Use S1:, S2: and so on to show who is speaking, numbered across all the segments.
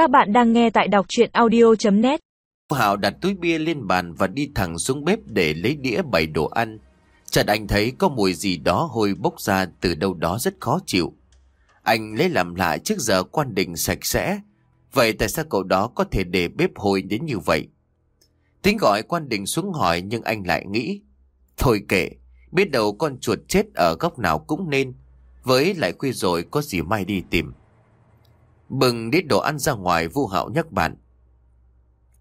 S1: Các bạn đang nghe tại đọc chuyện audio.net
S2: Hảo đặt túi bia lên bàn và đi thẳng xuống bếp để lấy đĩa bày đồ ăn. Chợt anh thấy có mùi gì đó hôi bốc ra từ đâu đó rất khó chịu. Anh lấy làm lại trước giờ quan đình sạch sẽ. Vậy tại sao cậu đó có thể để bếp hôi đến như vậy? Tính gọi quan đình xuống hỏi nhưng anh lại nghĩ. Thôi kệ, biết đâu con chuột chết ở góc nào cũng nên. Với lại khuya rồi có gì mai đi tìm. Bừng đít đồ ăn ra ngoài vu hạo nhắc bạn.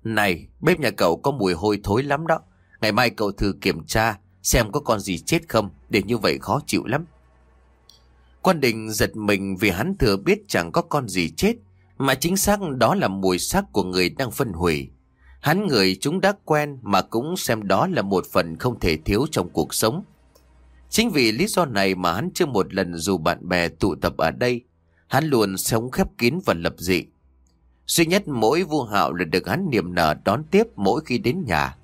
S2: Này, bếp nhà cậu có mùi hôi thối lắm đó. Ngày mai cậu thử kiểm tra xem có con gì chết không, để như vậy khó chịu lắm. Quan đình giật mình vì hắn thừa biết chẳng có con gì chết, mà chính xác đó là mùi xác của người đang phân hủy. Hắn người chúng đã quen mà cũng xem đó là một phần không thể thiếu trong cuộc sống. Chính vì lý do này mà hắn chưa một lần dù bạn bè tụ tập ở đây, hắn luôn sống khép kín và lập dị. Duy nhất mỗi vua hạo là được hắn niềm nở đón tiếp mỗi khi đến nhà.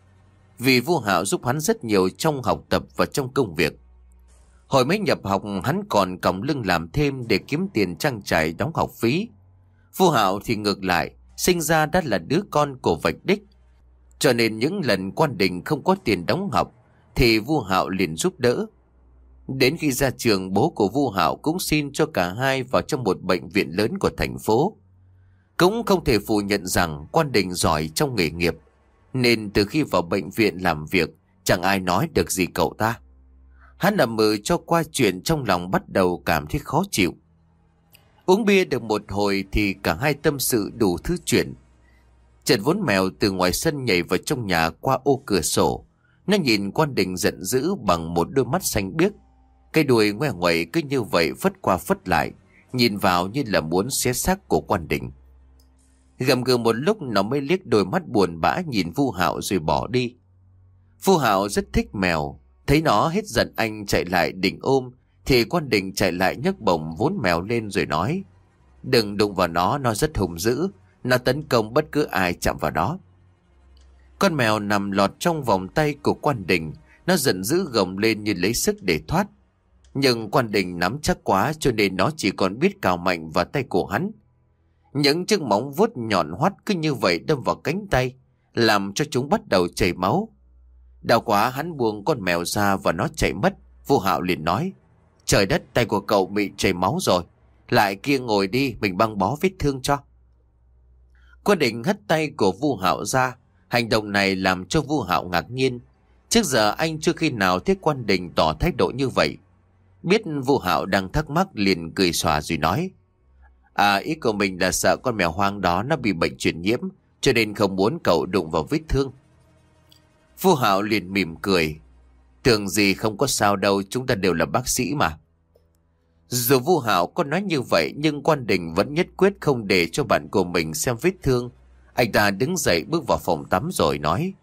S2: Vì vua hạo giúp hắn rất nhiều trong học tập và trong công việc. Hồi mới nhập học hắn còn còng lưng làm thêm để kiếm tiền trang trải đóng học phí. Vua hạo thì ngược lại, sinh ra đã là đứa con của vạch đích. Cho nên những lần quan đình không có tiền đóng học thì vua hạo liền giúp đỡ. Đến khi ra trường, bố của Vu Hạo cũng xin cho cả hai vào trong một bệnh viện lớn của thành phố. Cũng không thể phủ nhận rằng quan đình giỏi trong nghề nghiệp. Nên từ khi vào bệnh viện làm việc, chẳng ai nói được gì cậu ta. Hắn nằm mơ cho qua chuyện trong lòng bắt đầu cảm thấy khó chịu. Uống bia được một hồi thì cả hai tâm sự đủ thứ chuyện. Trần vốn mèo từ ngoài sân nhảy vào trong nhà qua ô cửa sổ. Nó nhìn quan đình giận dữ bằng một đôi mắt xanh biếc cái đuôi ngoe ngoẩy cứ như vậy phất qua phất lại, nhìn vào như là muốn xé xác của quan đình. Gầm gừ một lúc nó mới liếc đôi mắt buồn bã nhìn Vu Hạo rồi bỏ đi. Vu Hạo rất thích mèo, thấy nó hết giận anh chạy lại định ôm, thì quan đình chạy lại nhấc bổng vốn mèo lên rồi nói. Đừng đụng vào nó, nó rất hùng dữ, nó tấn công bất cứ ai chạm vào đó. Con mèo nằm lọt trong vòng tay của quan đình, nó giận dữ gồng lên như lấy sức để thoát. Nhưng quan đình nắm chắc quá cho nên nó chỉ còn biết cào mạnh vào tay của hắn. Những chiếc móng vuốt nhọn hoắt cứ như vậy đâm vào cánh tay, làm cho chúng bắt đầu chảy máu. Đau quá hắn buông con mèo ra và nó chạy mất. Vô hạo liền nói, trời đất tay của cậu bị chảy máu rồi. Lại kia ngồi đi, mình băng bó vết thương cho. Quan định hất tay của Vu Hạo ra, hành động này làm cho Vu Hạo ngạc nhiên. Trước giờ anh chưa khi nào thấy quan đình tỏ thái độ như vậy. Biết Vu Hạo đang thắc mắc liền cười xòa rồi nói. À ý của mình là sợ con mèo hoang đó nó bị bệnh truyền nhiễm cho nên không muốn cậu đụng vào vết thương. Vu Hạo liền mỉm cười. Tưởng gì không có sao đâu chúng ta đều là bác sĩ mà. Dù Vu Hạo có nói như vậy nhưng quan đình vẫn nhất quyết không để cho bạn của mình xem vết thương. Anh ta đứng dậy bước vào phòng tắm rồi nói.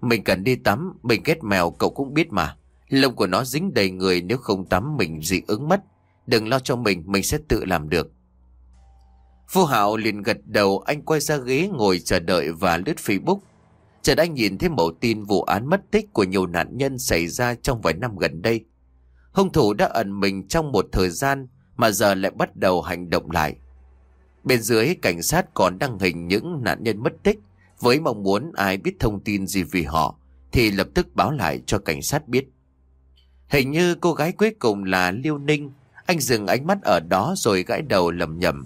S2: Mình cần đi tắm, mình ghét mèo cậu cũng biết mà. Lông của nó dính đầy người nếu không tắm mình dị ứng mất. Đừng lo cho mình, mình sẽ tự làm được. Phu Hạo liền gật đầu anh quay ra ghế ngồi chờ đợi và lướt Facebook. Chợt anh nhìn thấy mẫu tin vụ án mất tích của nhiều nạn nhân xảy ra trong vài năm gần đây. Hung thủ đã ẩn mình trong một thời gian mà giờ lại bắt đầu hành động lại. Bên dưới cảnh sát còn đăng hình những nạn nhân mất tích với mong muốn ai biết thông tin gì vì họ thì lập tức báo lại cho cảnh sát biết. Hình như cô gái cuối cùng là Liêu Ninh. Anh dừng ánh mắt ở đó rồi gãi đầu lầm nhầm.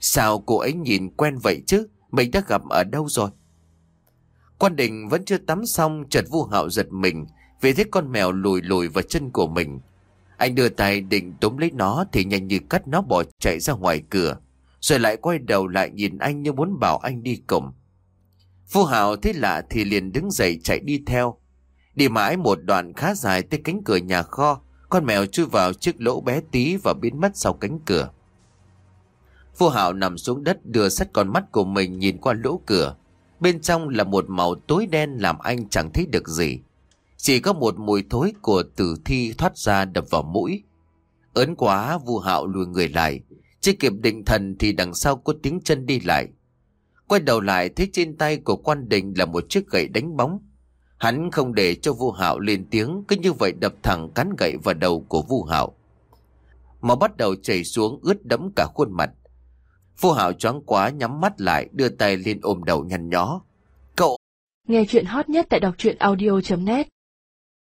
S2: Sao cô ấy nhìn quen vậy chứ? Mình đã gặp ở đâu rồi? Quan đình vẫn chưa tắm xong, chợt vu hạo giật mình, vì thấy con mèo lùi lùi vào chân của mình. Anh đưa tay định túm lấy nó thì nhanh như cắt nó bỏ chạy ra ngoài cửa. Rồi lại quay đầu lại nhìn anh như muốn bảo anh đi cùng. Phu hảo thấy lạ thì liền đứng dậy chạy đi theo. Đi mãi một đoạn khá dài tới cánh cửa nhà kho, con mèo chui vào chiếc lỗ bé tí và biến mất sau cánh cửa. Phu Hạo nằm xuống đất đưa sắt con mắt của mình nhìn qua lỗ cửa. Bên trong là một màu tối đen làm anh chẳng thấy được gì. Chỉ có một mùi thối của tử thi thoát ra đập vào mũi. Ớn quá Vu Hạo lùi người lại. Chưa kịp định thần thì đằng sau có tiếng chân đi lại. Quay đầu lại thấy trên tay của quan đình là một chiếc gậy đánh bóng. Hắn không để cho Vu Hạo lên tiếng, cứ như vậy đập thẳng cán gậy vào đầu của Vu Hạo. Máu bắt đầu chảy xuống ướt đẫm cả khuôn mặt. Vu Hạo choáng quá nhắm mắt lại đưa tay lên ôm đầu nhăn nhó.
S3: cậu Nghe chuyện hot nhất tại đọc truyện audio.net